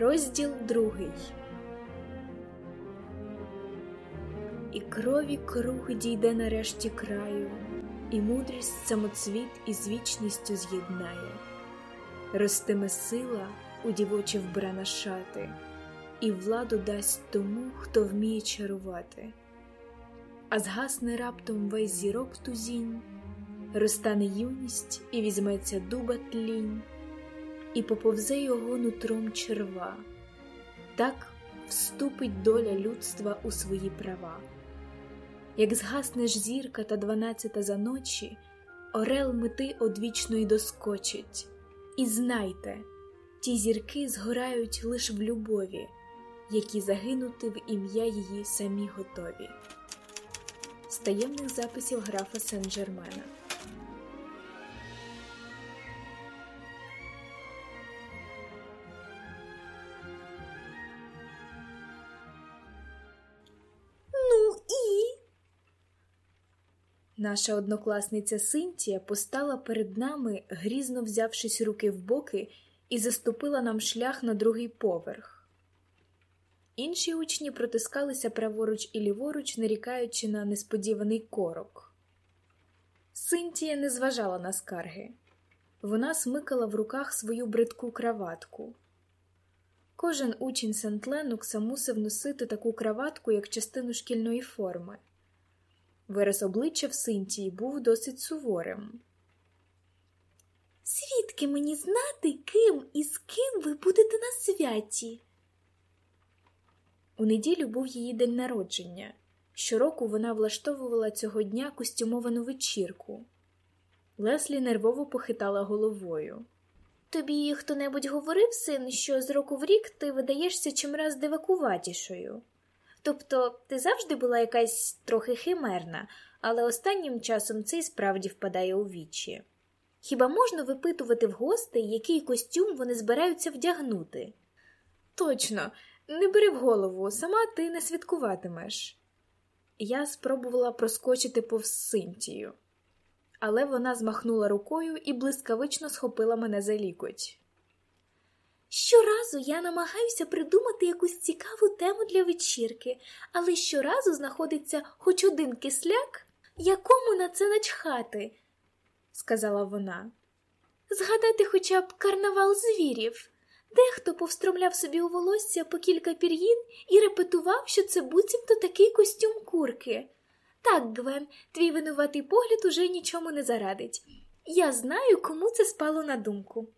Розділ другий. І крові круг дійде нарешті краю, і мудрість самоцвіт із вічністю з'єднає, ростиме сила у дівочі вбрана шати, і владу дасть тому, хто вміє чарувати, а згасне раптом весь зірок тузінь, розтане юність і візьметься дуба тлінь і поповзе його нутром черва, так вступить доля людства у свої права. Як згасне ж зірка та дванадцята за ночі, орел мети одвічної доскочить. І знайте, ті зірки згорають лиш в любові, які загинути в ім'я її самі готові. З таємних записів графа Сен-Жермена Наша однокласниця Синтія постала перед нами, грізно взявшись руки в боки, і заступила нам шлях на другий поверх. Інші учні протискалися праворуч і ліворуч, нарікаючи на несподіваний корок. Синтія не зважала на скарги. Вона смикала в руках свою бридку краватку. Кожен учень Сент-Ленокса мусив носити таку краватку як частину шкільної форми. Вираз обличчя в Синтії був досить суворим. Звідки мені знати, ким і з ким ви будете на святі? У неділю був її день народження. Щороку вона влаштовувала цього дня костюмовану вечірку. Леслі нервово похитала головою. Тобі хто-небудь говорив, син, що з року в рік ти видаєшся чимраз дивакуватішою. Тобто ти завжди була якась трохи химерна, але останнім часом це й справді впадає у вічі. Хіба можна випитувати в гостей, який костюм вони збираються вдягнути? Точно, не бери в голову, сама ти не святкуватимеш. Я спробувала проскочити повз Синтію, але вона змахнула рукою і блискавично схопила мене за лікоть. Щоразу я намагаюся придумати якусь цікаву тему для вечірки, але щоразу знаходиться хоч один кисляк, якому на це начхати, сказала вона. Згадати хоча б карнавал звірів. Дехто повстромляв собі у волосся по кілька пір'їн і репетував, що це буцімто такий костюм курки. Так, Гвен, твій винуватий погляд уже нічому не зарадить. Я знаю, кому це спало на думку.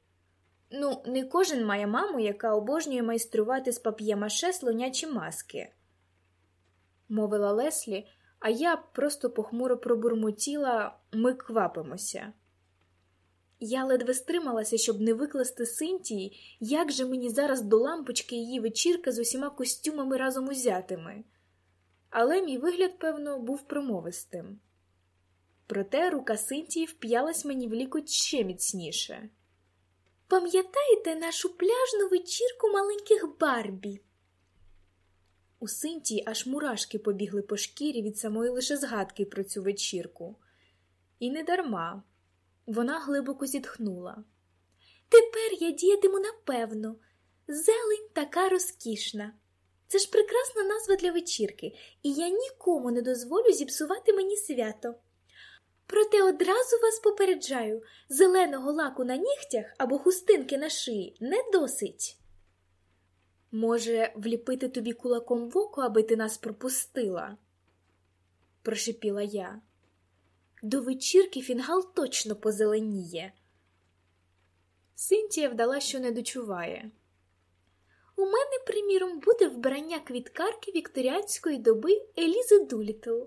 Ну, не кожен має маму, яка обожнює майструвати з пап'ємаше слонячі маски, мовила Леслі, а я просто похмуро пробурмотіла ми квапимося. Я ледве стрималася, щоб не викласти Синтії, як же мені зараз до лампочки її вечірка з усіма костюмами разом узятими. Але мій вигляд, певно, був промовистим. Проте рука Синтії вп'ялась мені в лікоть ще міцніше. Пам'ятаєте нашу пляжну вечірку маленьких Барбі? У Синтії аж мурашки побігли по шкірі від самої лише згадки про цю вечірку. І не дарма. Вона глибоко зітхнула. Тепер я діятиму напевно. Зелень така розкішна. Це ж прекрасна назва для вечірки, і я нікому не дозволю зіпсувати мені свято. Проте одразу вас попереджаю зеленого лаку на нігтях або хустинки на шиї не досить. Може, вліпити тобі кулаком в око, аби ти нас пропустила? прошепіла я. До вечірки фінгал точно позеленіє. Синтія вдала, що не дочуває. У мене, приміром, буде вбрання квіткарки вікторіанської доби Елізи Дулітл.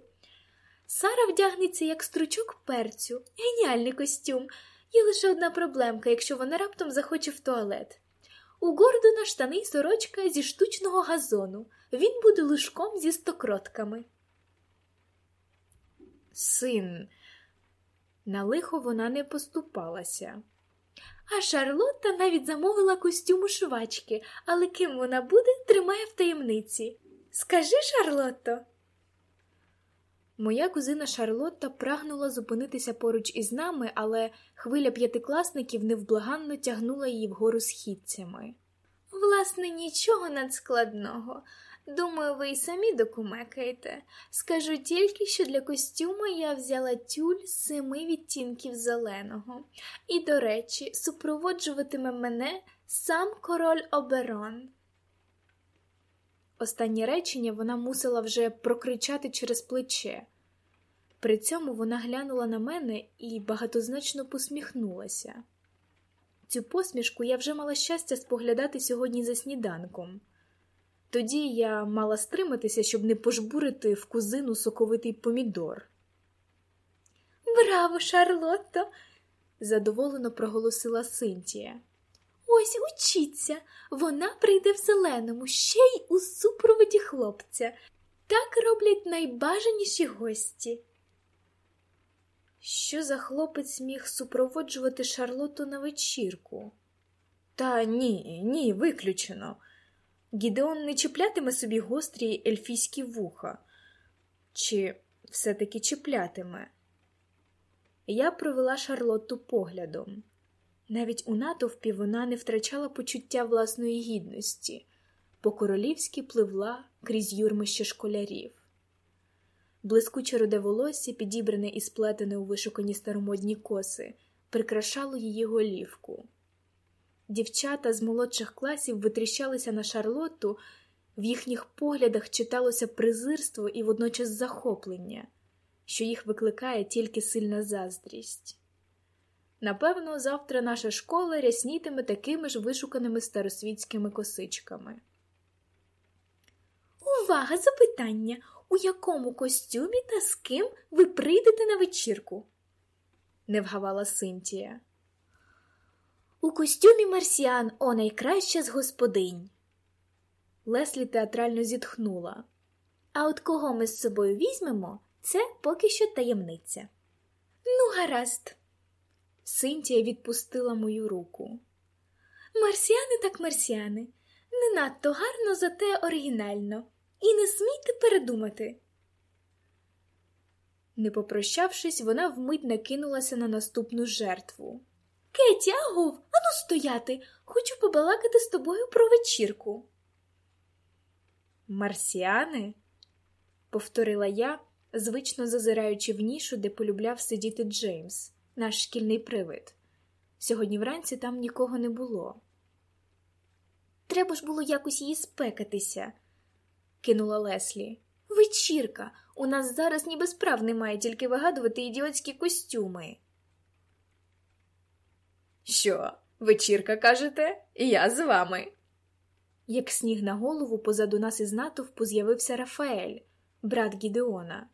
Сара вдягнеться як стручок перцю, геніальний костюм. Є лише одна проблемка, якщо вона раптом захоче в туалет. У Гордона штани й сорочка зі штучного газону. Він буде лужком зі стокротками. Син, на лихо вона не поступалася. А Шарлотта навіть замовила костюм у швачки, але ким вона буде, тримає в таємниці. Скажи, Шарлотто. Моя кузина Шарлотта прагнула зупинитися поруч із нами, але хвиля п'ятикласників невблаганно тягнула її вгору східцями. Власне, нічого надскладного. Думаю, ви й самі докумекаєте. Скажу тільки, що для костюма я взяла тюль з семи відтінків зеленого. І, до речі, супроводжуватиме мене сам король Оберон. Останнє речення вона мусила вже прокричати через плече. При цьому вона глянула на мене і багатозначно посміхнулася. Цю посмішку я вже мала щастя споглядати сьогодні за сніданком. Тоді я мала стриматися, щоб не пожбурити в кузину соковитий помідор. Браво, Шарлотто! задоволено проголосила Синтія. Ось учіться, вона прийде в зеленому, ще й у супроводі хлопця. Так роблять найбажаніші гості. Що за хлопець міг супроводжувати Шарлоту на вечірку? Та ні, ні, виключено. Гідеон не чіплятиме собі гострі ельфійські вуха, чи все-таки чіплятиме? Я провела Шарлотту поглядом. Навіть у натовпі вона не втрачала почуття власної гідності, по королівськи пливла крізь юрмище школярів. Блискуче руде волосся, підібране і сплетене у вишукані старомодні коси, прикрашало її голівку. Дівчата з молодших класів витріщалися на Шарлотту, в їхніх поглядах читалося презирство і водночас захоплення, що їх викликає тільки сильна заздрість. Напевно, завтра наша школа ряснітиме такими ж вишуканими старосвітськими косичками. Увага, запитання! У якому костюмі та з ким ви прийдете на вечірку? не вгавала Синтія. У костюмі марсіан, о найкраща з господинь. Леслі театрально зітхнула. А от кого ми з собою візьмемо, це поки що таємниця. Ну, гаразд. Синтія відпустила мою руку. Марсіани так марсіани. Не надто гарно, зате оригінально. І не смійте передумати. Не попрощавшись, вона вмить накинулася на наступну жертву. Кеті, агов, ану стояти. Хочу побалакати з тобою про вечірку. Марсіани? повторила я, звично зазираючи в нішу, де полюбляв сидіти Джеймс, наш шкільний привид. Сьогодні вранці там нікого не було. Треба ж було якось її спекатися, кинула Леслі. Вечірка. У нас зараз ніби справ немає, тільки вигадувати ідіотські костюми. Що, вечірка, кажете, я з вами. Як сніг на голову позаду нас із натовпу з'явився Рафаель, брат Гідеона.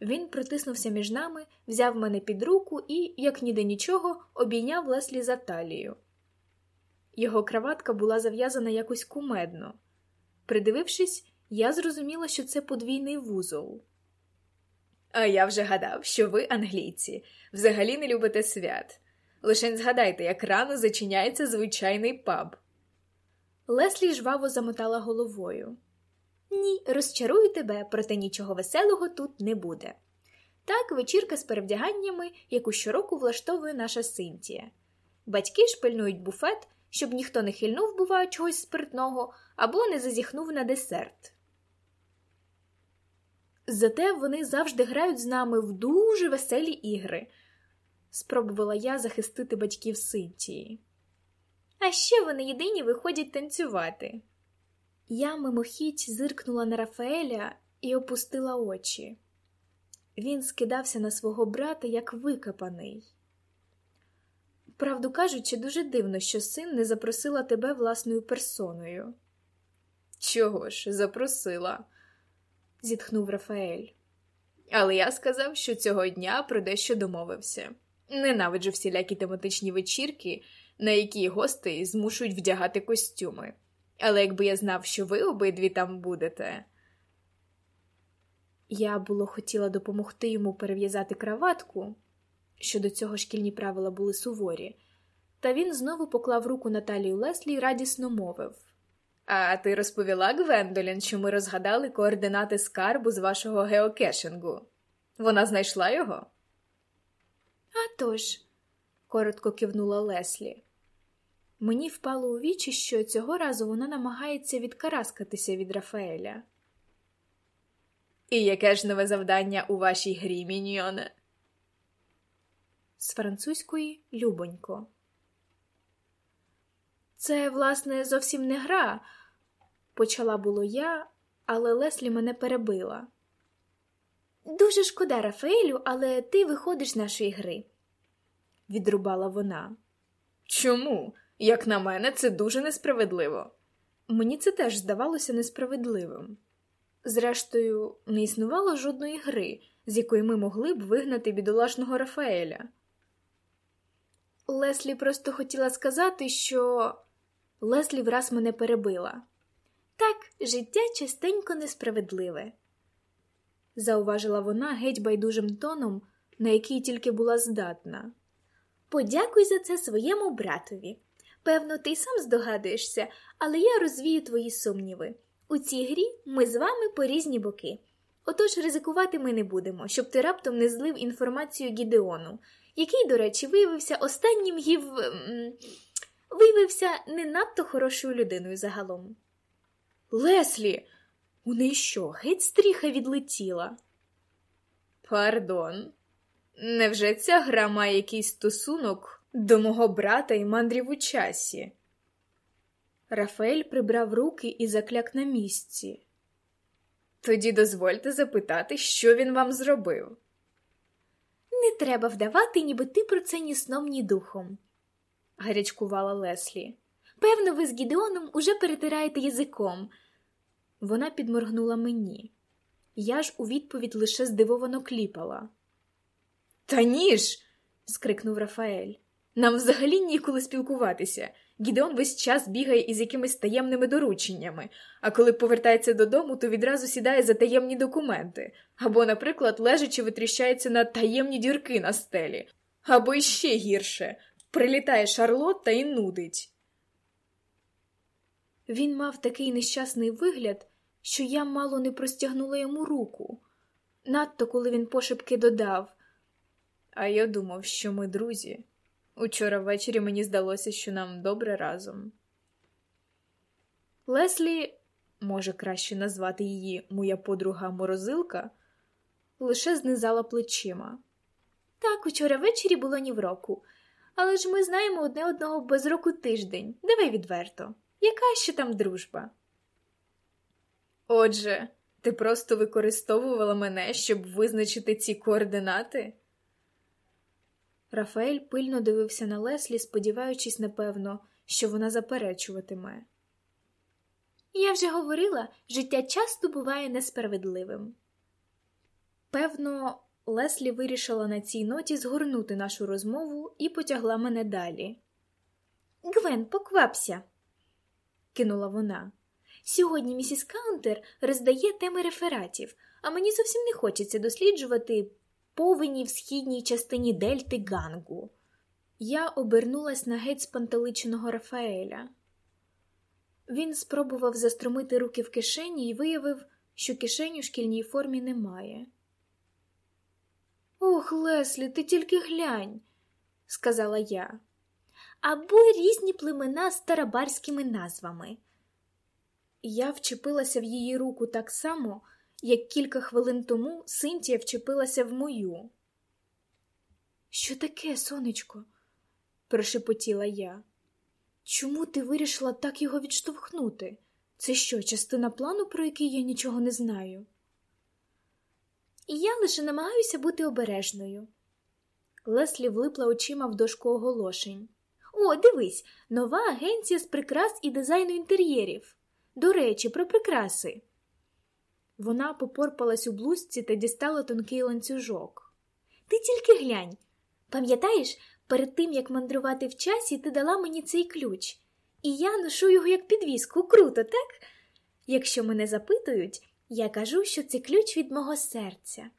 Він протиснувся між нами, взяв мене під руку і, як ніде нічого, обійняв Леслі за талію. Його краватка була зав'язана якось кумедно. Придивившись, я зрозуміла, що це подвійний вузол. А я вже гадав, що ви, англійці, взагалі не любите свят. Лишень згадайте, як рано зачиняється звичайний паб. Леслі жваво замотала головою. Ні, розчарую тебе, проте нічого веселого тут не буде. Так, вечірка з перевдяганнями, яку щороку влаштовує наша Синтія. Батьки ж пильнують буфет, щоб ніхто не хильнув, буває, чогось спиртного або не зазіхнув на десерт. Зате вони завжди грають з нами в дуже веселі ігри, спробувала я захистити батьків Синтії. А ще вони єдині виходять танцювати. Я мимохідь зиркнула на Рафаеля і опустила очі. Він скидався на свого брата як викопаний. Правду кажучи, дуже дивно, що син не запросила тебе власною персоною. Чого ж, запросила, зітхнув Рафаель. Але я сказав, що цього дня про дещо домовився. Ненавиджу всілякі тематичні вечірки, на які гостей змушують вдягати костюми. Але якби я знав, що ви обидві там будете. Я було хотіла допомогти йому перев'язати краватку, що до цього шкільні правила були суворі, та він знову поклав руку на талію Леслі і радісно мовив А ти розповіла Гвендолін, що ми розгадали координати скарбу з вашого геокешингу? Вона знайшла його? «А тож», – коротко кивнула Леслі. Мені впало у вічі, що цього разу вона намагається відкараскатися від Рафаеля. І яке ж нове завдання у вашій грі, міньйоне? З французької любонько. Це, власне, зовсім не гра, почала було я, але Леслі мене перебила. Дуже шкода, Рафаелю, але ти виходиш з нашої гри, відрубала вона. Чому? Як на мене, це дуже несправедливо. Мені це теж здавалося несправедливим. Зрештою, не існувало жодної гри, з якої ми могли б вигнати бідолашного Рафаеля. Леслі просто хотіла сказати, що Леслі враз мене перебила. Так, життя частенько несправедливе, зауважила вона геть байдужим тоном, на який тільки була здатна. Подякуй за це своєму братові. Певно, ти сам здогадуєшся, але я розвію твої сумніви. У цій грі ми з вами по різні боки. Отож ризикувати ми не будемо, щоб ти раптом не злив інформацію Гідеону, який, до речі, виявився останнім гів. виявився не надто хорошою людиною загалом. Леслі, у неї що, геть стріха відлетіла? Пардон, невже ця гра має якийсь стосунок до мого брата і мандрів у часі? Рафаель прибрав руки і закляк на місці. Тоді дозвольте запитати, що він вам зробив. Не треба вдавати, ніби ти про це ні сном, ні духом, гарячкувала Леслі. Певно, ви з Гідеоном уже перетираєте язиком. Вона підморгнула мені. Я ж у відповідь лише здивовано кліпала. Та ні ж. скрикнув Рафаель. Нам взагалі ніколи спілкуватися. Гідеон весь час бігає із якимись таємними дорученнями, а коли повертається додому, то відразу сідає за таємні документи, або, наприклад, лежачи витріщається на таємні дірки на стелі, або іще гірше прилітає Шарлотта і нудить. Він мав такий нещасний вигляд, що я мало не простягнула йому руку, надто коли він пошепки додав. А я думав, що ми друзі. Учора ввечері мені здалося, що нам добре разом. Леслі, може краще назвати її моя подруга морозилка, лише знизала плечима. Так, учора ввечері було ні в року, але ж ми знаємо одне одного без року тиждень. Давай відверто. Яка ще там дружба? Отже, ти просто використовувала мене, щоб визначити ці координати? Рафаель пильно дивився на Леслі, сподіваючись, напевно, що вона заперечуватиме. Я вже говорила, життя часто буває несправедливим. Певно, Леслі вирішила на цій ноті згорнути нашу розмову і потягла мене далі. Гвен, поквапся, кинула вона. Сьогодні місіс Каунтер роздає теми рефератів, а мені зовсім не хочеться досліджувати повені в східній частині дельти Гангу. Я обернулась на геть спантеличеного Рафаеля. Він спробував застромити руки в кишені і виявив, що кишені у шкільній формі немає. Ох, Леслі, ти тільки глянь, сказала я. Або різні племена з тарабарськими назвами. Я вчепилася в її руку так само, як кілька хвилин тому Синтія вчепилася в мою. Що таке, сонечко? прошепотіла я. Чому ти вирішила так його відштовхнути? Це що, частина плану, про який я нічого не знаю? І я лише намагаюся бути обережною. Леслі влипла очима в дошку оголошень. О, дивись, нова агенція з прикрас і дизайну інтер'єрів. До речі, про прикраси. Вона попорпалась у блузці та дістала тонкий ланцюжок. Ти тільки глянь. Пам'ятаєш, перед тим як мандрувати в часі, ти дала мені цей ключ, і я ношу його як підвіску. Круто, так? Якщо мене запитують, я кажу, що це ключ від мого серця.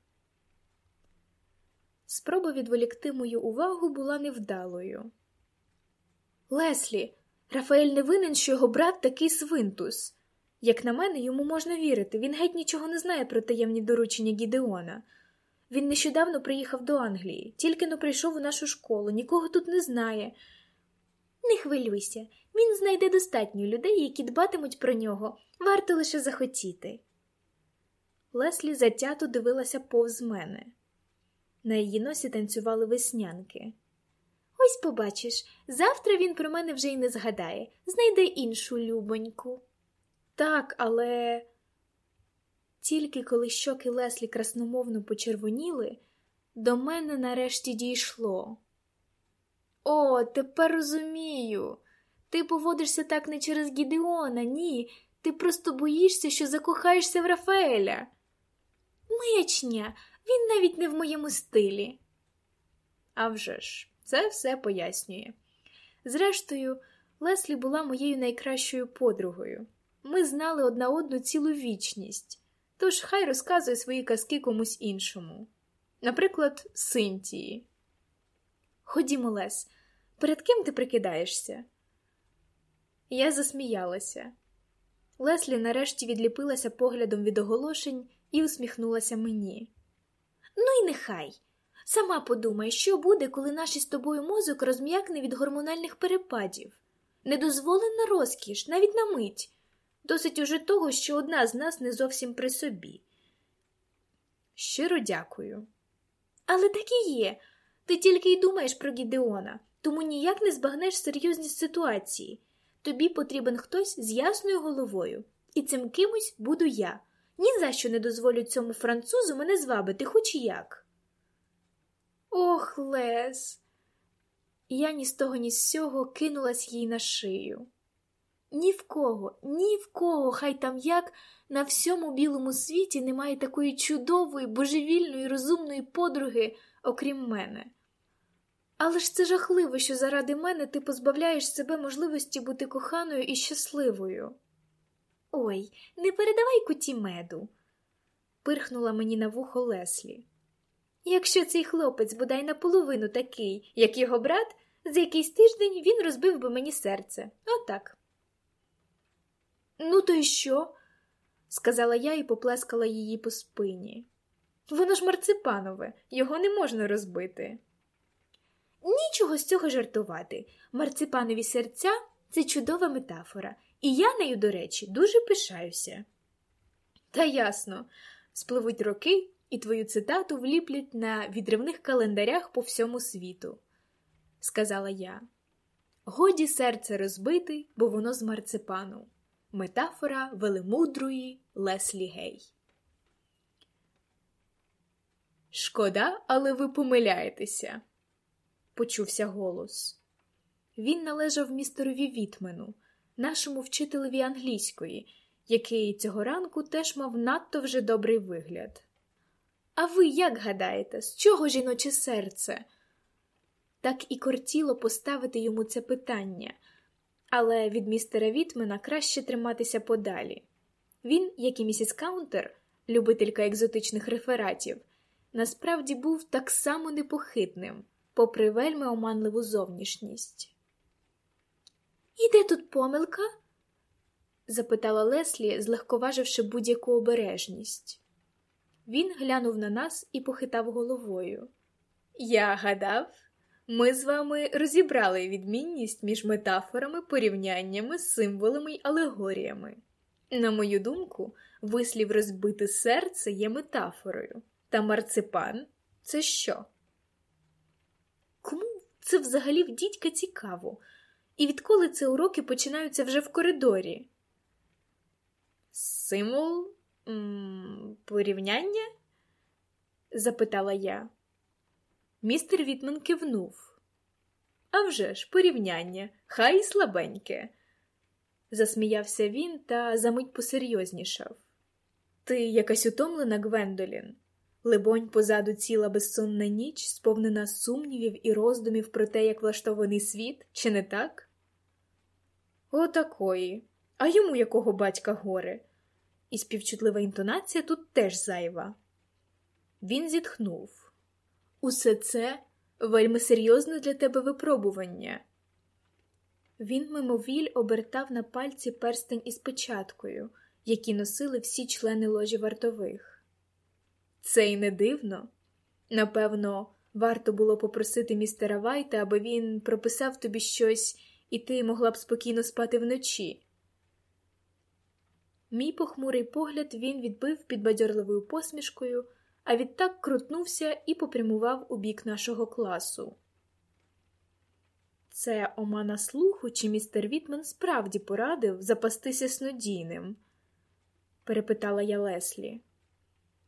Спроба відволікти мою увагу була невдалою. Леслі, Рафаель не винен, що його брат такий свинтус. Як на мене, йому можна вірити, він геть нічого не знає про таємні доручення Гідеона. Він нещодавно приїхав до Англії, тільки но прийшов у нашу школу, нікого тут не знає. Не хвилюйся, він знайде достатньо людей, які дбатимуть про нього, варто лише захотіти. Леслі затято дивилася повз мене. На її носі танцювали веснянки. Ось побачиш, завтра він про мене вже й не згадає, знайде іншу любоньку. Так, але тільки коли щоки Леслі красномовно почервоніли, до мене нарешті дійшло. О, тепер розумію. Ти поводишся так не через Гідеона, ні. Ти просто боїшся, що закохаєшся в Рафаеля. Маячня, він навіть не в моєму стилі. А вже ж, це все пояснює. Зрештою, Леслі була моєю найкращою подругою. Ми знали одна одну цілу вічність, тож хай розказує свої казки комусь іншому. Наприклад, Синтії. Ходімо, Лес, перед ким ти прикидаєшся? Я засміялася. Леслі нарешті відліпилася поглядом від оголошень і усміхнулася мені. Ну і нехай. Сама подумай, що буде, коли наш із тобою мозок розм'якне від гормональних перепадів. Недозволена розкіш, навіть на мить. Досить уже того, що одна з нас не зовсім при собі. Щиро дякую. Але так і є. Ти тільки й думаєш про Гідеона, тому ніяк не збагнеш серйозність ситуації. Тобі потрібен хтось з ясною головою, і цим кимось буду я. Ні за що не дозволю цьому французу мене звабити, хоч як. Ох, Лес. Я ні з того, ні з сього кинулась їй на шию. Ні в кого, ні в кого, хай там як на всьому білому світі немає такої чудової, божевільної, розумної подруги, окрім мене. Але ж це жахливо, що заради мене ти позбавляєш себе можливості бути коханою і щасливою. Ой, не передавай куті меду, пирхнула мені на вухо Леслі. Якщо цей хлопець бодай наполовину такий, як його брат, за якийсь тиждень він розбив би мені серце. Отак. Ну, то й що? сказала я і поплескала її по спині. Воно ж марципанове, його не можна розбити. Нічого з цього жартувати. Марципанові серця це чудова метафора, і я нею, до речі, дуже пишаюся. Та ясно, спливуть роки, і твою цитату вліплять на відривних календарях по всьому світу, сказала я. Годі серце розбити, бо воно з марципану. Метафора велемудрої Леслі Гей. Шкода, але ви помиляєтеся, почувся голос. Він належав містерові Вітмену, нашому вчителеві англійської, який цього ранку теж мав надто вже добрий вигляд. А ви як гадаєте, з чого жіноче серце? Так і кортіло поставити йому це питання, але від містера Вітмена краще триматися подалі. Він, як і місіс Каунтер, любителька екзотичних рефератів, насправді був так само непохитним, попри вельми оманливу зовнішність. І де тут помилка? запитала Леслі, злегковаживши будь-яку обережність. Він глянув на нас і похитав головою. Я гадав, ми з вами розібрали відмінність між метафорами, порівняннями, символами й алегоріями. На мою думку, вислів розбите серце є метафорою, та марципан це що? Кому це взагалі в дідька цікаво? І відколи це уроки починаються вже в коридорі? Символ м порівняння? запитала я. Містер Вітман кивнув. «А вже ж, порівняння, хай і слабеньке. Засміявся він та замить посерйознішав. Ти якась утомлена, Гвендолін. Либонь, позаду ціла безсонна ніч, сповнена сумнівів і роздумів про те, як влаштований світ, чи не так? Отакої. А йому якого батька горе? І співчутлива інтонація тут теж зайва. Він зітхнув. Усе це вельми серйозне для тебе випробування. Він мимовіль обертав на пальці перстень із печаткою, які носили всі члени ложі вартових. Це й не дивно. Напевно, варто було попросити містера Вайта, аби він прописав тобі щось і ти могла б спокійно спати вночі. Мій похмурий погляд він відбив підбадьорливою посмішкою, а відтак крутнувся і попрямував у бік нашого класу. Це омана слуху, чи містер Вітмен справді порадив запастися снодійним? перепитала я Леслі.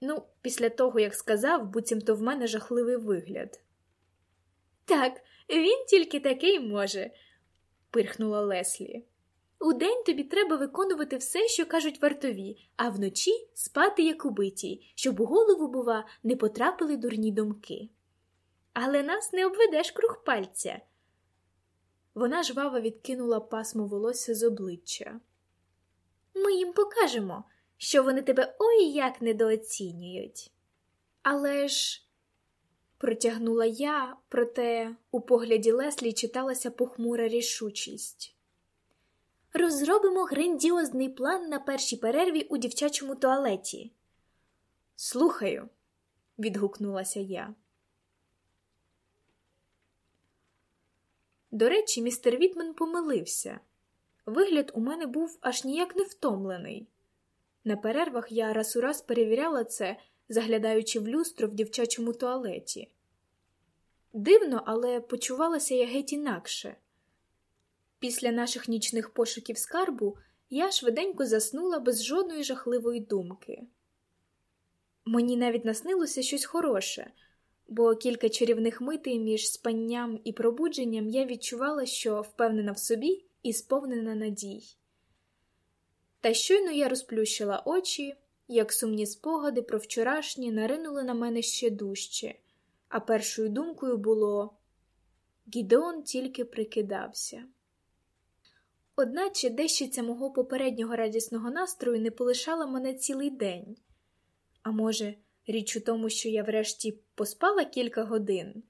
Ну, після того, як сказав, буцімто в мене жахливий вигляд. Так, він тільки такий може, пирхнула Леслі. Удень тобі треба виконувати все, що кажуть вартові, а вночі спати як убитій, щоб у голову, бува, не потрапили дурні думки. Але нас не обведеш круг пальця. Вона жваво відкинула пасмо волосся з обличчя. Ми їм покажемо, що вони тебе ой як недооцінюють. Але ж, протягнула я, проте у погляді Леслі читалася похмура рішучість. Розробимо грандіозний план на першій перерві у дівчачому туалеті. Слухаю, відгукнулася я. До речі, містер Вітмен помилився. Вигляд у мене був аж ніяк не втомлений. На перервах я раз у раз перевіряла це, заглядаючи в люстро в дівчачому туалеті. Дивно, але почувалася я геть інакше. Після наших нічних пошуків скарбу я швиденько заснула без жодної жахливої думки. Мені навіть наснилося щось хороше, бо кілька чарівних митей між спанням і пробудженням я відчувала, що впевнена в собі і сповнена надій. Та щойно я розплющила очі, як сумні спогади про вчорашнє наринули на мене ще дужче, а першою думкою було Гідеон тільки прикидався. Одначе дещиця мого попереднього радісного настрою не полишала мене цілий день. А може, річ у тому, що я врешті поспала кілька годин?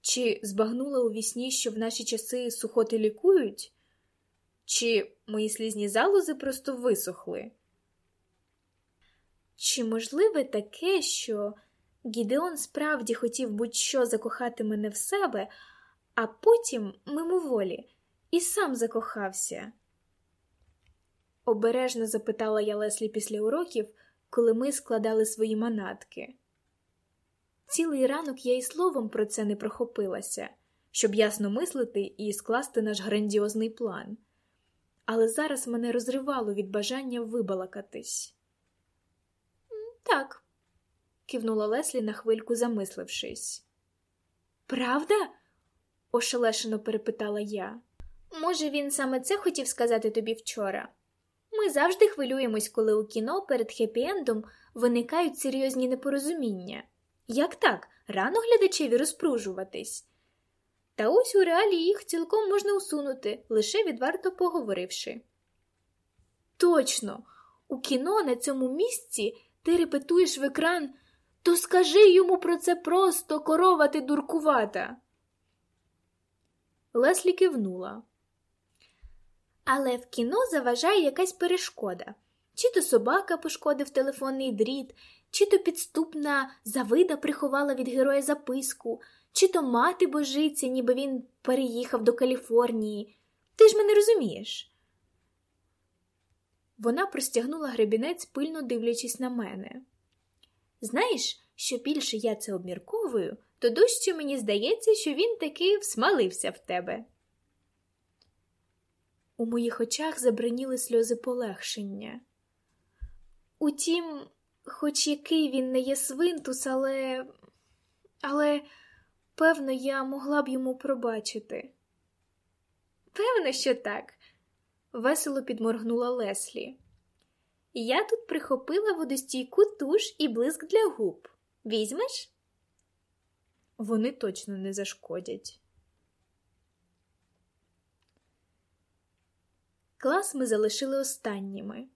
Чи збагнула у вісні, що в наші часи сухоти лікують? Чи мої слізні залози просто висохли? Чи можливе таке, що Гідеон справді хотів будь-що закохати мене в себе, а потім, мимоволі, і сам закохався? Обережно запитала я Леслі після уроків, коли ми складали свої манатки. Цілий ранок я й словом про це не прохопилася, щоб ясно мислити і скласти наш грандіозний план але зараз мене розривало від бажання вибалакатись. Так, кивнула Леслі на хвильку, замислившись. Правда? ошелешено перепитала я. Може, він саме це хотів сказати тобі вчора? Ми завжди хвилюємось, коли у кіно перед хеппі-ендом виникають серйозні непорозуміння. Як так, рано глядачеві розпружуватись? Та ось у реалі їх цілком можна усунути, лише відверто поговоривши. Точно, у кіно на цьому місці ти репетуєш в екран, то скажи йому про це просто корова ти дуркувата. Леслі кивнула. Але в кіно заважає якась перешкода. Чи то собака пошкодив телефонний дріт, чи то підступна завида приховала від героя записку, чи то мати божиться, ніби він переїхав до Каліфорнії. Ти ж мене розумієш. Вона простягнула гребінець, пильно дивлячись на мене. Знаєш, що більше я це обмірковую, то дужче мені здається, що він таки всмалився в тебе. У моїх очах забриніли сльози полегшення. Утім, хоч який він не є свинтус, але. але. Певно, я могла б йому пробачити. Певно, що так, весело підморгнула Леслі. Я тут прихопила водостійку туш і блиск для губ. Візьмеш? Вони точно не зашкодять. Клас ми залишили останніми.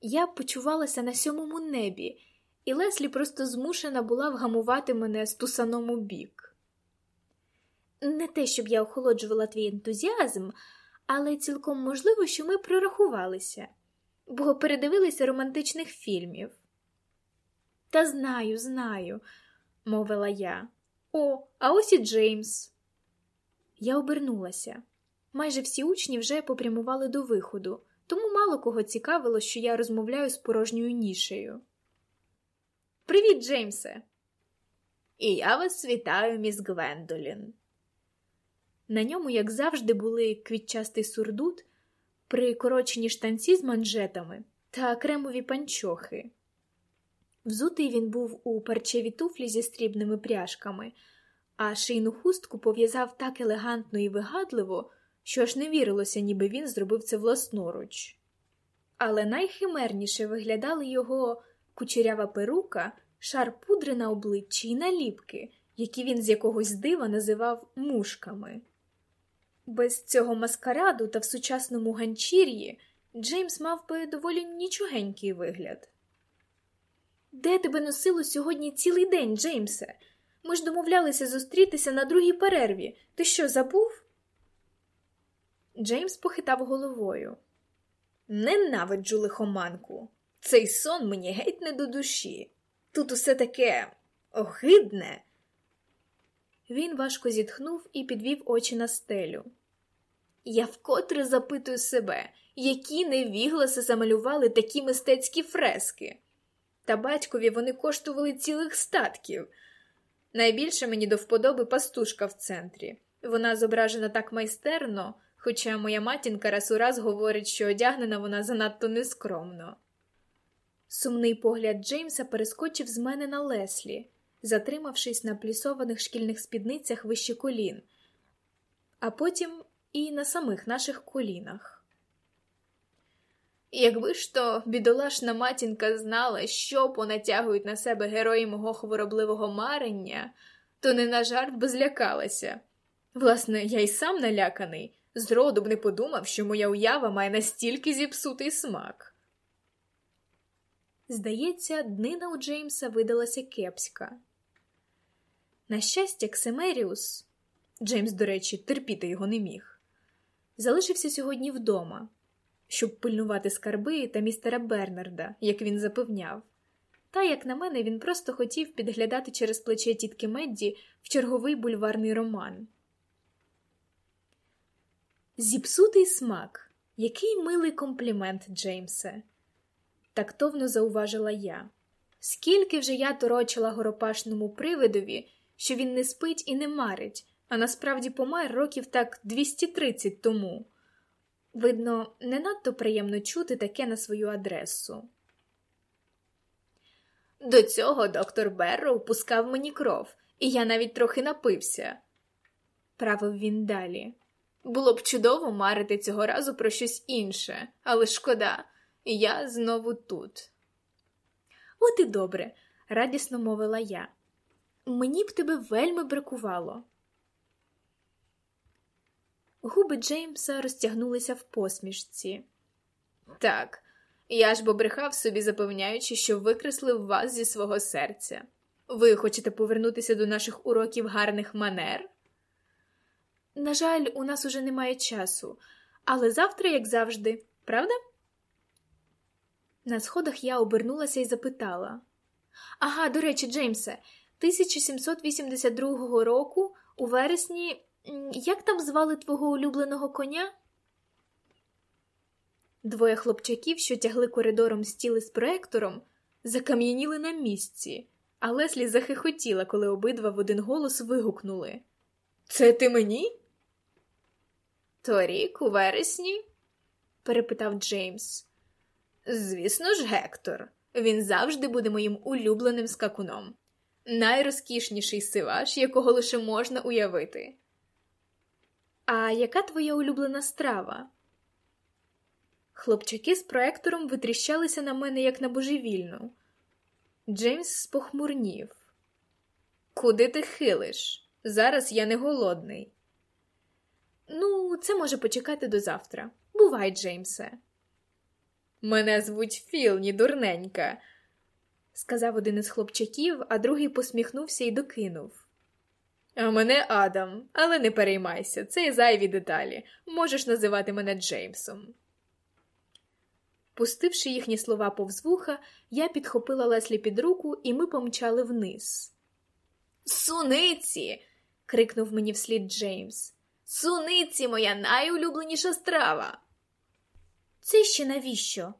Я почувалася на сьомому небі, і Леслі просто змушена була вгамувати мене стусаному бік. Не те, щоб я охолоджувала твій ентузіазм, але цілком можливо, що ми прорахувалися, бо передивилися романтичних фільмів. Та знаю, знаю, мовила я. О, а ось і Джеймс. Я обернулася. Майже всі учні вже попрямували до виходу, тому мало кого цікавило, що я розмовляю з порожньою нішею. Привіт, Джеймсе! І я вас вітаю, міс Гвендолін. На ньому, як завжди, були квітчастий сурдут, прикорочені штанці з манжетами та кремові панчохи. Взутий він був у парчеві туфлі зі стрібними пряжками, а шийну хустку пов'язав так елегантно і вигадливо, що аж не вірилося, ніби він зробив це власноруч. Але найхимерніше виглядали його кучерява перука, шар пудри на обличчі і наліпки, які він з якогось дива називав мушками. Без цього маскараду та в сучасному ганчір'ї Джеймс мав би доволі нічогенький вигляд. Де тебе носило сьогодні цілий день, Джеймсе? Ми ж домовлялися зустрітися на другій перерві. Ти що, забув? Джеймс похитав головою. Ненавиджу лихоманку. Цей сон мені геть не до душі. Тут усе таке огидне. Він важко зітхнув і підвів очі на стелю. Я вкотре запитую себе, які невігласи замалювали такі мистецькі фрески. Та батькові вони коштували цілих статків. Найбільше мені до вподоби пастушка в центрі. Вона зображена так майстерно, хоча моя матінка раз у раз говорить, що одягнена вона занадто нескромно. Сумний погляд Джеймса перескочив з мене на леслі, затримавшись на плісованих шкільних спідницях вище колін, а потім і на самих наших колінах. Якби ж то бідолашна матінка знала, що понатягують на себе герої мого хворобливого марення, то не на жарт би злякалася. Власне, я й сам наляканий, зроду б не подумав, що моя уява має настільки зіпсутий смак. Здається, днина у Джеймса видалася кепська. На щастя, Ксемеріус, Джеймс, до речі, терпіти його не міг, залишився сьогодні вдома, щоб пильнувати скарби та містера Бернарда, як він запевняв. Та, як на мене, він просто хотів підглядати через плече тітки Медді в черговий бульварний роман. Зіпсутий смак, який милий комплімент, Джеймсе, тактовно зауважила я. Скільки вже я торочила горопашному привидові, що він не спить і не марить, а насправді помер років так 230 тому. Видно, не надто приємно чути таке на свою адресу. До цього доктор Берроу пускав мені кров, і я навіть трохи напився, правив він далі. Було б чудово марити цього разу про щось інше, але шкода, я знову тут. От і добре, радісно мовила я. Мені б тебе вельми бракувало. Губи Джеймса розтягнулися в посмішці. Так, я ж бо брехав собі, запевняючи, що викреслив вас зі свого серця. Ви хочете повернутися до наших уроків гарних манер? На жаль, у нас уже немає часу, але завтра, як завжди, правда? На сходах я обернулася і запитала. Ага, до речі, Джеймсе, 1782 року, у вересні, як там звали твого улюбленого коня? Двоє хлопчаків, що тягли коридором стіли з проектором, закам'яніли на місці, а Леслі захихотіла, коли обидва в один голос вигукнули Це ти мені? Торік, у вересні? перепитав Джеймс. Звісно ж, Гектор. Він завжди буде моїм улюбленим скакуном, найрозкішніший сиваш, якого лише можна уявити. А яка твоя улюблена страва? Хлопчаки з проектором витріщалися на мене як на божевільну. Джеймс спохмурнів. Куди ти хилиш? Зараз я не голодний. Ну, це може почекати до завтра. Бувай, Джеймсе. Мене звуть Філні, дурненька, сказав один із хлопчаків, а другий посміхнувся і докинув. А мене Адам, але не переймайся, це зайві деталі. Можеш називати мене Джеймсом. Пустивши їхні слова повз вуха, я підхопила Леслі під руку, і ми помчали вниз. Суниці. крикнув мені вслід Джеймс. Суниці моя найулюбленіша страва. Це ще навіщо?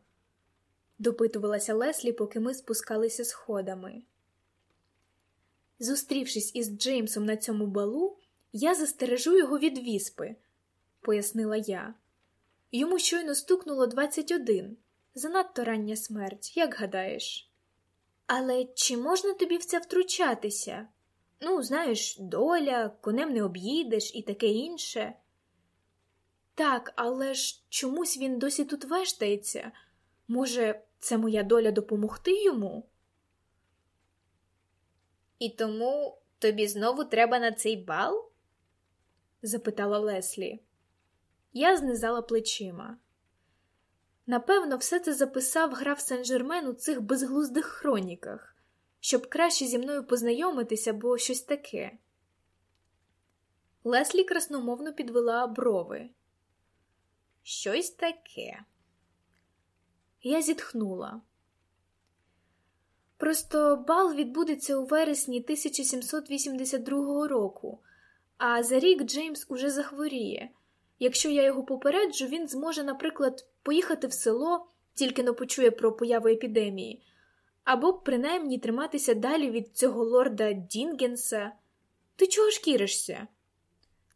допитувалася Леслі, поки ми спускалися сходами. Зустрівшись із Джеймсом на цьому балу, я застережу його від віспи, пояснила я. Йому щойно стукнуло 21. Занадто рання смерть, як гадаєш. Але чи можна тобі в це втручатися? Ну, знаєш, доля, конем не об'їдеш і таке інше. Так, але ж чомусь він досі тут вештається. Може, це моя доля допомогти йому? І тому тобі знову треба на цей бал? запитала Леслі. Я знизала плечима. Напевно, все це записав граф Сен-Жермен у цих безглуздих хроніках, щоб краще зі мною познайомитися, бо щось таке. Леслі красномовно підвела брови. Щось таке. Я зітхнула. Просто бал відбудеться у вересні 1782 року, а за рік Джеймс уже захворіє. Якщо я його попереджу, він зможе, наприклад, поїхати в село, тільки не почує про появу епідемії, або принаймні триматися далі від цього лорда Дінгенса. Ти чого шкіришся?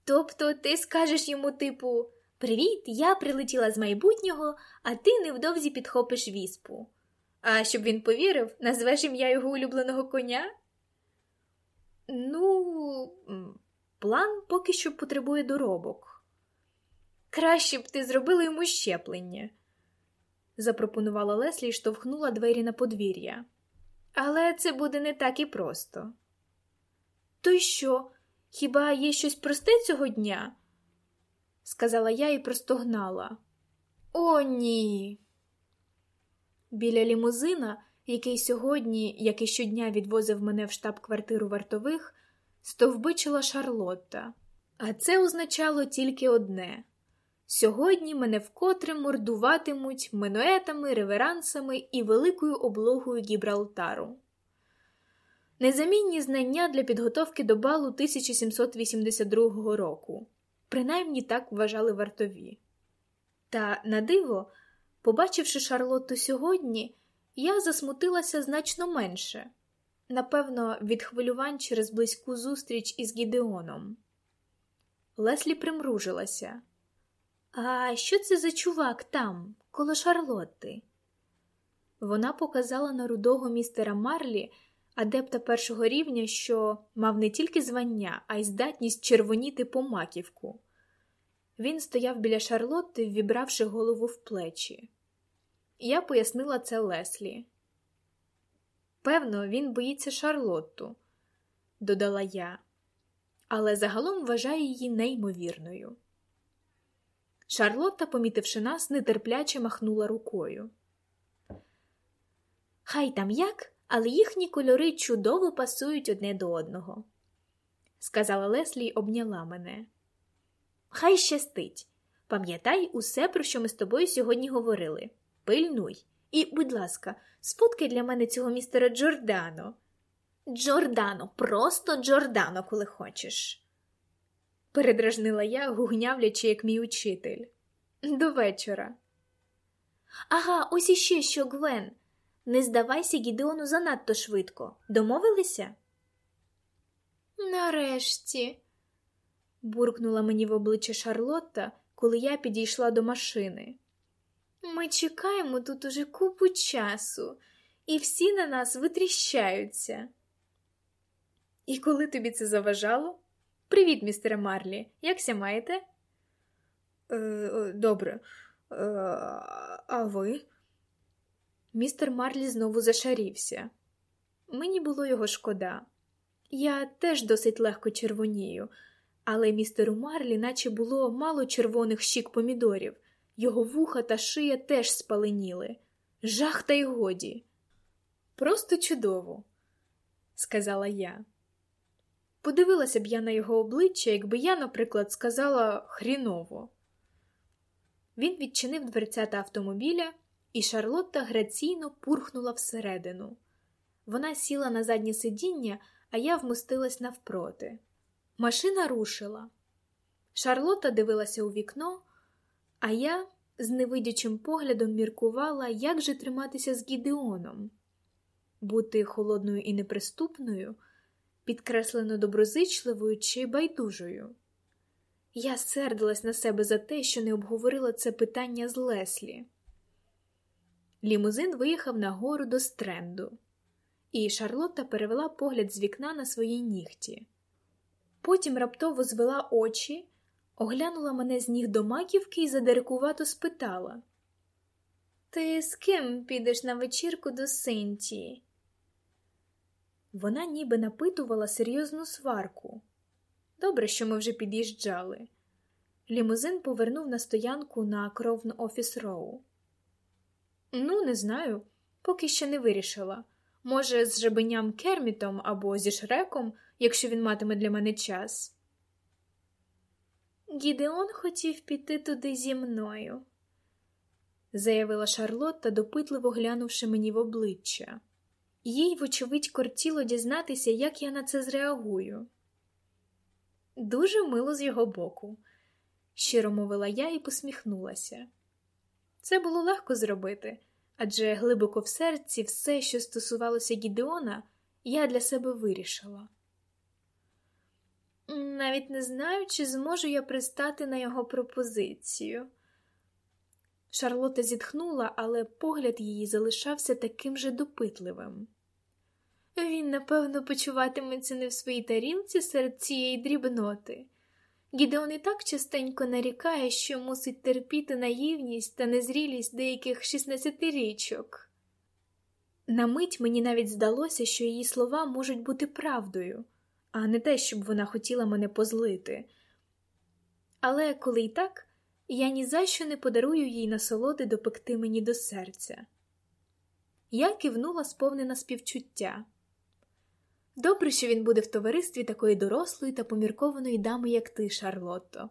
Тобто ти скажеш йому, типу, Привіт, я прилетіла з майбутнього, а ти невдовзі підхопиш віспу. А щоб він повірив, назвеш ім'я його улюбленого коня? Ну, план поки що потребує доробок. Краще б ти зробила йому щеплення, запропонувала Леслі і штовхнула двері на подвір'я. Але це буде не так і просто. То й що? Хіба є щось просте цього дня? сказала я і простогнала. О, ні. Біля лімузина, який сьогодні, як і щодня, відвозив мене в штаб-квартиру вартових, стовбичила Шарлотта. А це означало тільки одне сьогодні мене вкотре мордуватимуть минуетами, реверансами і великою облогою Гібралтару. Незамінні знання для підготовки до балу 1782 року. Принаймні так вважали вартові. Та, на диво, побачивши Шарлотту сьогодні, я засмутилася значно менше, напевно, від хвилювань через близьку зустріч із Гідеоном. Леслі примружилася. А що це за чувак там, коло Шарлотти? Вона показала на рудого містера Марлі, адепта першого рівня, що мав не тільки звання, а й здатність червоніти по маківку. Він стояв біля Шарлотти, ввібравши голову в плечі. Я пояснила це Леслі. Певно, він боїться Шарлотту, додала я, але загалом вважає її неймовірною. Шарлотта, помітивши нас, нетерпляче махнула рукою. Хай там як, але їхні кольори чудово пасують одне до одного, сказала Леслі і обняла мене. Хай щастить. Пам'ятай усе, про що ми з тобою сьогодні говорили. Пильнуй. І, будь ласка, сфоткай для мене цього містера Джордано. Джордано, просто Джордано, коли хочеш. Передражнила я, гугнявлячи, як мій учитель. До вечора. Ага, ось іще що, Гвен. Не здавайся Гідеону занадто швидко. Домовилися? Нарешті, буркнула мені в обличчя Шарлотта, коли я підійшла до машини. Ми чекаємо тут уже купу часу, і всі на нас витріщаються. І коли тобі це заважало? Привіт, містере Марлі, якся маєте? Е, Добре, Е, а ви? Містер Марлі знову зашарівся. Мені було його шкода. Я теж досить легко червонію, але містеру Марлі, наче було мало червоних щік помідорів, його вуха та шия теж спаленіли. Жах та й годі. Просто чудово, сказала я. Подивилася б я на його обличчя, якби я, наприклад, сказала хріново. Він відчинив дверцята автомобіля, і Шарлотта граційно пурхнула всередину. Вона сіла на заднє сидіння, а я вмостилась навпроти. Машина рушила. Шарлота дивилася у вікно, а я з невидячим поглядом міркувала, як же триматися з Гідеоном, бути холодною і неприступною, підкреслено доброзичливою чи байдужою. Я сердилась на себе за те, що не обговорила це питання з Леслі. Лімузин виїхав на гору до стренду, і Шарлотта перевела погляд з вікна на свої нігті. Потім раптово звела очі, оглянула мене з ніг до маківки і задеркувато спитала: Ти з ким підеш на вечірку до Синтії? Вона ніби напитувала серйозну сварку. Добре, що ми вже під'їжджали. Лімузин повернув на стоянку на Кровн Офіс Роу. Ну, не знаю, поки ще не вирішила. Може, з жабеням Кермітом або зі Шреком, якщо він матиме для мене час. Гідеон хотів піти туди зі мною, заявила Шарлотта, допитливо глянувши мені в обличчя. Їй, вочевидь, кортіло дізнатися, як я на це зреагую. Дуже мило з його боку, щиро мовила я і посміхнулася. Це було легко зробити, адже глибоко в серці все, що стосувалося Гідеона, я для себе вирішила. Навіть не знаю, чи зможу я пристати на його пропозицію. Шарлота зітхнула, але погляд її залишався таким же допитливим. Він, напевно, почуватиметься не в своїй тарілці серед цієї дрібноти. Гідеон і так частенько нарікає, що мусить терпіти наївність та незрілість деяких шістнадцятирічок. На мить мені навіть здалося, що її слова можуть бути правдою, а не те, щоб вона хотіла мене позлити. Але коли й так, я ні за що не подарую їй насолоди допекти мені до серця. Я кивнула сповнена співчуття. Добре, що він буде в товаристві такої дорослої та поміркованої дами, як ти, Шарлотто.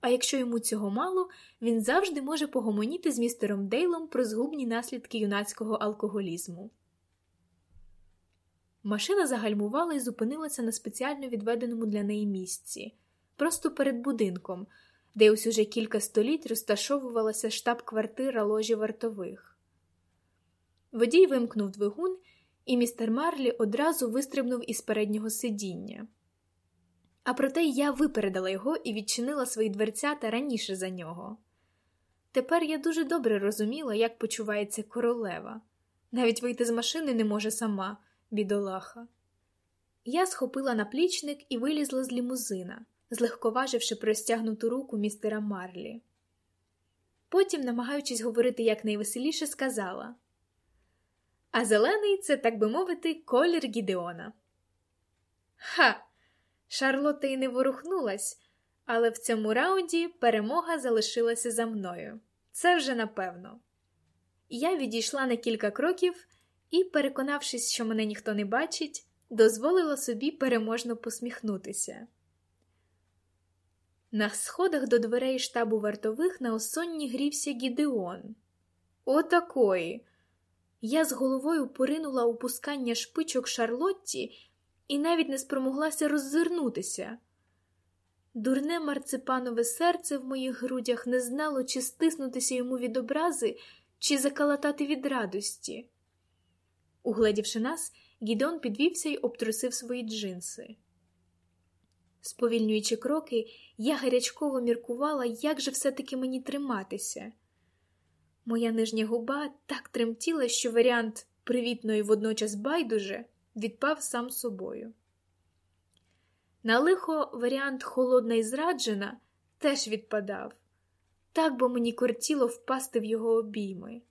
А якщо йому цього мало, він завжди може погомоніти з містером Дейлом про згубні наслідки юнацького алкоголізму. Машина загальмувала і зупинилася на спеціально відведеному для неї місці, просто перед будинком, де ось уже кілька століть розташовувалася штаб-квартира ложі вартових. Водій вимкнув двигун і містер Марлі одразу вистрибнув із переднього сидіння. А проте я випередила його і відчинила свої дверцята раніше за нього. Тепер я дуже добре розуміла, як почувається королева. Навіть вийти з машини не може сама, бідолаха. Я схопила наплічник і вилізла з лімузина, злегковаживши простягнуту руку містера Марлі. Потім, намагаючись говорити якнайвеселіше, сказала а зелений це, так би мовити, колір Гідеона. Ха! Шарлотта й не ворухнулась, але в цьому раунді перемога залишилася за мною. Це вже напевно. Я відійшла на кілька кроків і, переконавшись, що мене ніхто не бачить, дозволила собі переможно посміхнутися. На сходах до дверей штабу вартових на осонні грівся Гідеон. Отакої, я з головою поринула у пускання шпичок Шарлотті і навіть не спромоглася роззирнутися. Дурне марципанове серце в моїх грудях не знало, чи стиснутися йому від образи, чи закалатати від радості. Угледівши нас, Гідон підвівся і обтрусив свої джинси. Сповільнюючи кроки, я гарячково міркувала, як же все-таки мені триматися. Моя нижня губа так тремтіла, що варіант привітно і водночас байдуже відпав сам собою. На лихо варіант холодна і зраджена теж відпадав, так бо мені кортіло впасти в його обійми.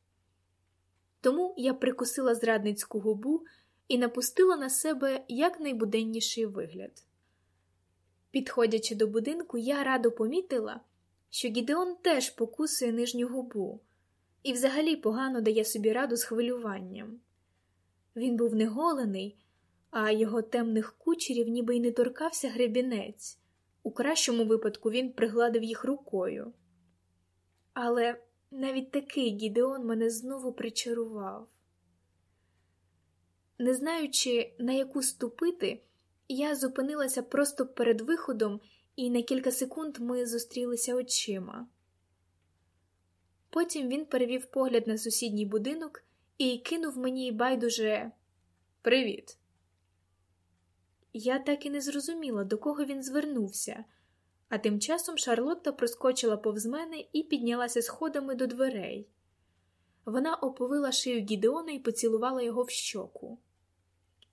Тому я прикусила зрадницьку губу і напустила на себе якнайбуденніший вигляд. Підходячи до будинку, я радо помітила, що Гідеон теж покусує нижню губу і взагалі погано дає собі раду з хвилюванням. Він був не голений, а його темних кучерів ніби й не торкався гребінець. У кращому випадку він пригладив їх рукою. Але навіть такий Гідеон мене знову причарував. Не знаючи, на яку ступити, я зупинилася просто перед виходом і на кілька секунд ми зустрілися очима. Потім він перевів погляд на сусідній будинок і кинув мені байдуже Привіт. Я так і не зрозуміла, до кого він звернувся, а тим часом Шарлотта проскочила повз мене і піднялася сходами до дверей. Вона оповила шию Гідеона і поцілувала його в щоку.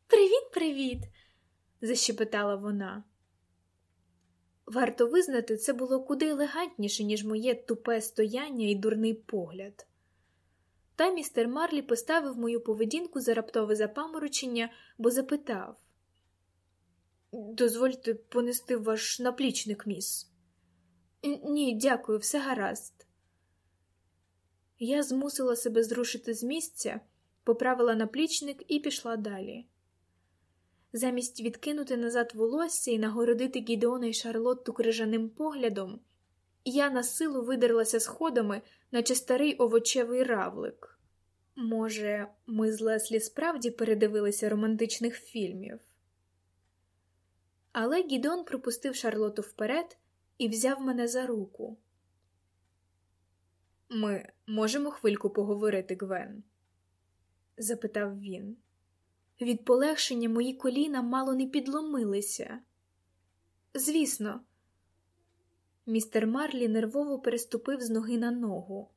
Привіт, привіт! защепетала вона. Варто визнати, це було куди елегантніше, ніж моє тупе стояння і дурний погляд. Та містер Марлі поставив мою поведінку за раптове запаморочення, бо запитав Дозвольте понести ваш наплічник, міс. Ні, дякую, все гаразд. Я змусила себе зрушити з місця, поправила наплічник і пішла далі. Замість відкинути назад волосся і нагородити Гідеона і Шарлотту крижаним поглядом, я на силу видерлася сходами, наче старий овочевий равлик. Може, ми з Леслі справді передивилися романтичних фільмів. Але Гідон пропустив Шарлоту вперед і взяв мене за руку. Ми можемо хвильку поговорити, Гвен? запитав він. Від полегшення мої коліна мало не підломилися. Звісно, містер Марлі нервово переступив з ноги на ногу.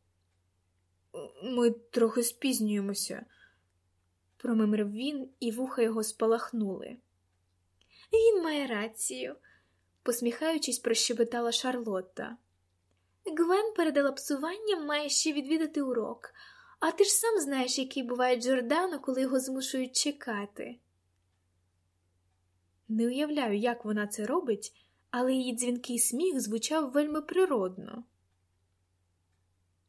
Ми трохи спізнюємося, промимрив він, і вуха його спалахнули. Він має рацію, посміхаючись, прощебетала Шарлотта. Гвен передала псуванням, має ще відвідати урок, а ти ж сам знаєш, який буває Джордано, коли його змушують чекати. Не уявляю, як вона це робить, але її дзвінкий сміх звучав вельми природно.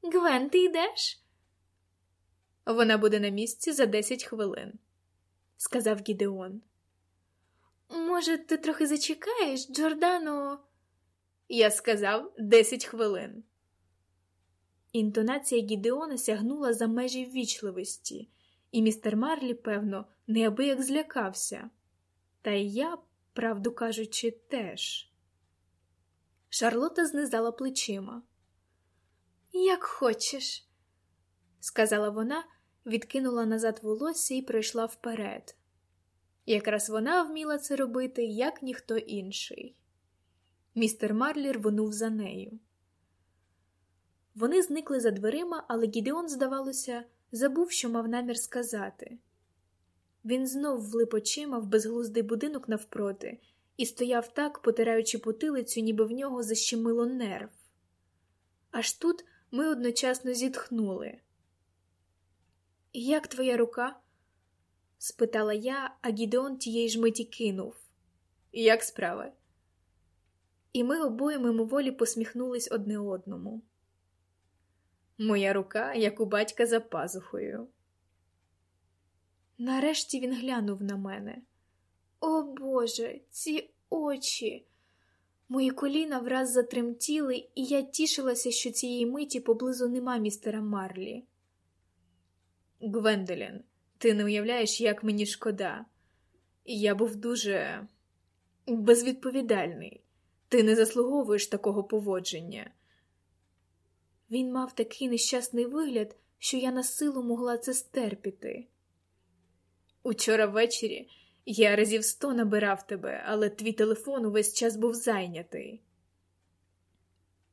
Гвен, ти йдеш? Вона буде на місці за десять хвилин, сказав Гідеон. Може, ти трохи зачекаєш, Джордано? Я сказав десять хвилин. Інтонація Гідеона сягнула за межі ввічливості, і містер Марлі, певно, неабияк злякався. Та й я, правду кажучи, теж. Шарлота знизала плечима. Як хочеш, сказала вона, відкинула назад волосся і пройшла вперед. Якраз вона вміла це робити, як ніхто інший. Містер Марлі рвонув за нею. Вони зникли за дверима, але Гідеон, здавалося, забув, що мав намір сказати. Він знов влип очима в безглуздий будинок навпроти і стояв так, потираючи потилицю, ніби в нього защемило нерв. Аж тут ми одночасно зітхнули. Як твоя рука? спитала я, а Гідеон тієї ж миті кинув. Як справи? І ми обоє мимоволі посміхнулись одне одному. Моя рука, як у батька за пазухою. Нарешті він глянув на мене. О Боже, ці очі. Мої коліна враз затремтіли, і я тішилася, що цієї миті поблизу нема містера Марлі. Гвендолін, ти не уявляєш, як мені шкода. Я був дуже безвідповідальний. Ти не заслуговуєш такого поводження. Він мав такий нещасний вигляд, що я на силу могла це стерпіти. Учора ввечері я разів сто набирав тебе, але твій телефон увесь час був зайнятий.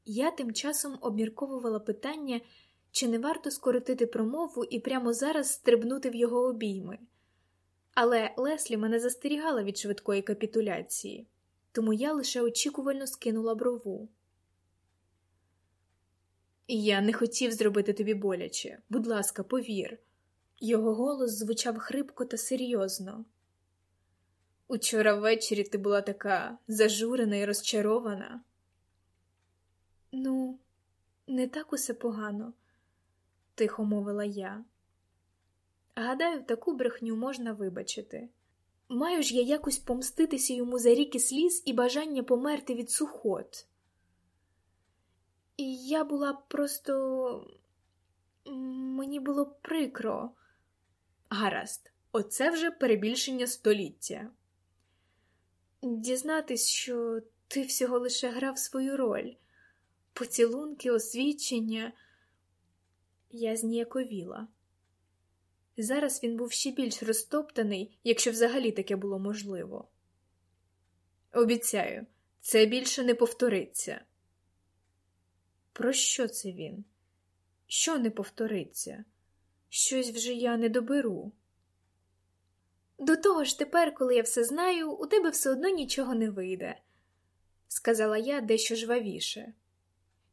Я тим часом обмірковувала питання, чи не варто скоротити промову і прямо зараз стрибнути в його обійми. Але Леслі мене застерігала від швидкої капітуляції, тому я лише очікувально скинула брову. Я не хотів зробити тобі боляче. Будь ласка, повір. Його голос звучав хрипко та серйозно. Учора ввечері ти була така зажурена і розчарована. Ну, не так усе погано, тихо мовила я. Гадаю, таку брехню можна вибачити. Маю ж я якось помститися йому за ріки сліз і бажання померти від сухот. І я була просто мені було прикро. Гаразд, оце вже перебільшення століття. Дізнатись, що Ти всього лише грав свою роль, поцілунки, освічення. Я зніяковіла. Зараз він був ще більш розтоптаний, якщо взагалі таке було можливо. Обіцяю, це більше не повториться. Про що це він? Що не повториться? Щось вже я не доберу. До того ж, тепер, коли я все знаю, у тебе все одно нічого не вийде, сказала я дещо жвавіше.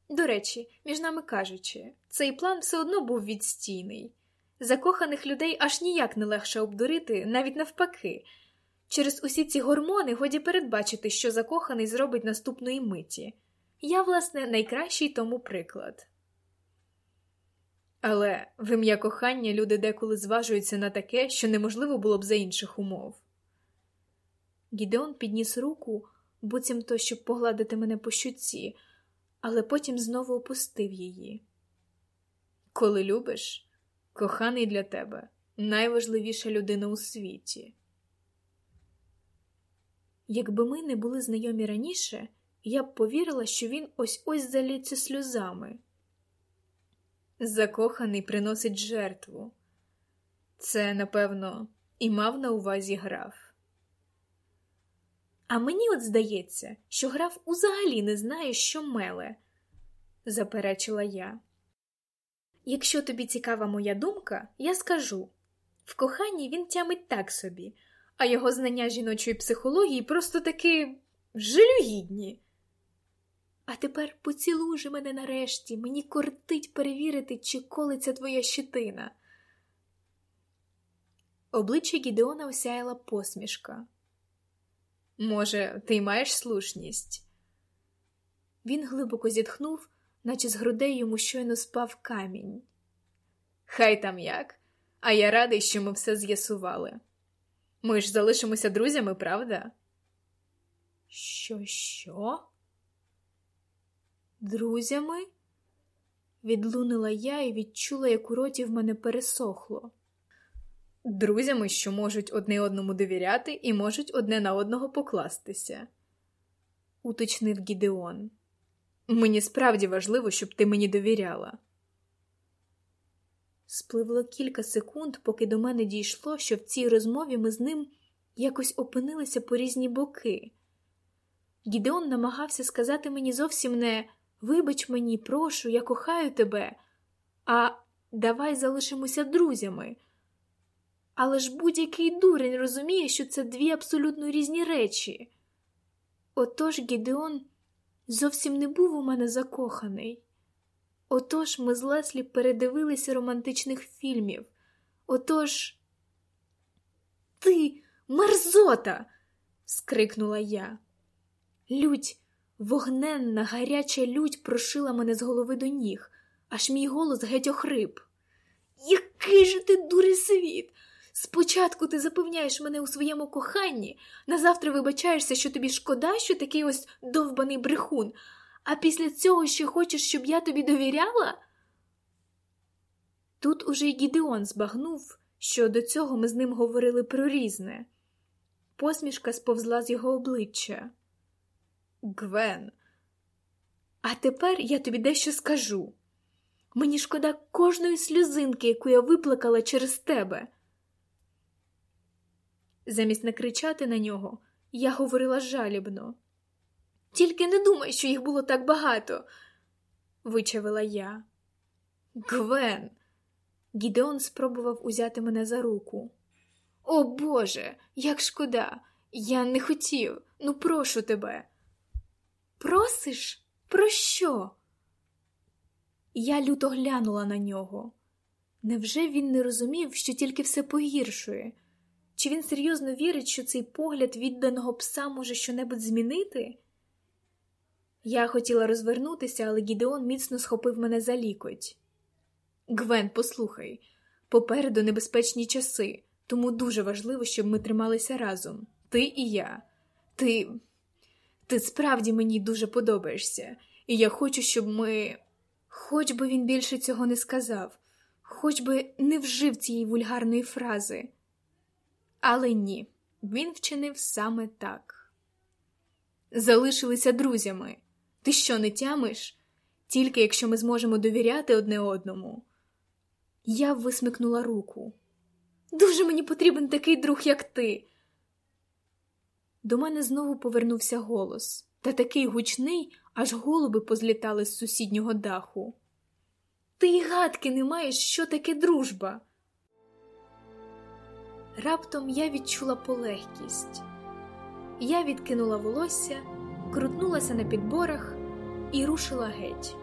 До речі, між нами кажучи, цей план все одно був відстійний. Закоханих людей аж ніяк не легше обдурити, навіть навпаки. Через усі ці гормони годі передбачити, що закоханий зробить наступної миті. Я, власне, найкращий тому приклад. Але в ім'я кохання люди деколи зважуються на таке, що неможливо було б за інших умов. Гідеон підніс руку, буцімто, щоб погладити мене по щуці, але потім знову опустив її. Коли любиш, коханий для тебе найважливіша людина у світі. Якби ми не були знайомі раніше, я б повірила, що він ось ось залється сльозами. Закоханий приносить жертву. Це, напевно, і мав на увазі граф. А мені от здається, що граф узагалі не знає, що меле, заперечила я. Якщо тобі цікава моя думка, я скажу в коханні він тямить так собі, а його знання жіночої психології просто таки жалюгідні. А тепер поцілуй же мене нарешті, мені кортить перевірити, чи колиться твоя щитина. Обличчя Гідеона осяяла посмішка. Може, ти маєш слушність? Він глибоко зітхнув, наче з грудей йому щойно спав камінь. Хай там як, а я радий, що ми все з'ясували. Ми ж залишимося друзями, правда? Що, що? Друзями? Відлунила я і відчула, як у роті в мене пересохло. Друзями, що можуть одне одному довіряти і можуть одне на одного покластися, уточнив Гідеон. Мені справді важливо, щоб ти мені довіряла. Спливло кілька секунд, поки до мене дійшло, що в цій розмові ми з ним якось опинилися по різні боки. Гідеон намагався сказати мені зовсім не вибач мені, прошу, я кохаю тебе, а давай залишимося друзями. Але ж будь-який дурень розуміє, що це дві абсолютно різні речі. Отож Гідеон зовсім не був у мене закоханий. Отож ми з Леслі передивилися романтичних фільмів. Отож. Ти мерзота. скрикнула я. Лють, вогненна, гаряча лють прошила мене з голови до ніг, аж мій голос геть охрип. Який же ти дурий світ! Спочатку ти запевняєш мене у своєму коханні, назавтра вибачаєшся, що тобі шкода, що такий ось довбаний брехун, а після цього ще хочеш, щоб я тобі довіряла? Тут уже й Гідеон збагнув, що до цього ми з ним говорили про різне. Посмішка сповзла з його обличчя. Гвен, а тепер я тобі дещо скажу. Мені шкода кожної сльозинки, яку я виплакала через тебе. Замість накричати на нього, я говорила жалібно. Тільки не думай, що їх було так багато, вичавила я. Гвен. Гідеон спробував узяти мене за руку. О Боже, як шкода, я не хотів, ну прошу тебе. Просиш? Про що? Я люто глянула на нього. Невже він не розумів, що тільки все погіршує? Чи він серйозно вірить, що цей погляд відданого пса може щонебудь змінити? Я хотіла розвернутися, але Гідеон міцно схопив мене за лікоть. Гвен, послухай, попереду небезпечні часи, тому дуже важливо, щоб ми трималися разом. Ти і я. Ти Ти справді мені дуже подобаєшся, і я хочу, щоб ми. Хоч би він більше цього не сказав, хоч би не вжив цієї вульгарної фрази. Але ні, він вчинив саме так. залишилися друзями. Ти що не тямиш? Тільки якщо ми зможемо довіряти одне одному. Я висмикнула руку. Дуже мені потрібен такий друг, як ти. До мене знову повернувся голос, та такий гучний, аж голуби позлітали з сусіднього даху. Ти й гадки не маєш, що таке дружба. Раптом я відчула полегкість. Я відкинула волосся, крутнулася на підборах і рушила геть.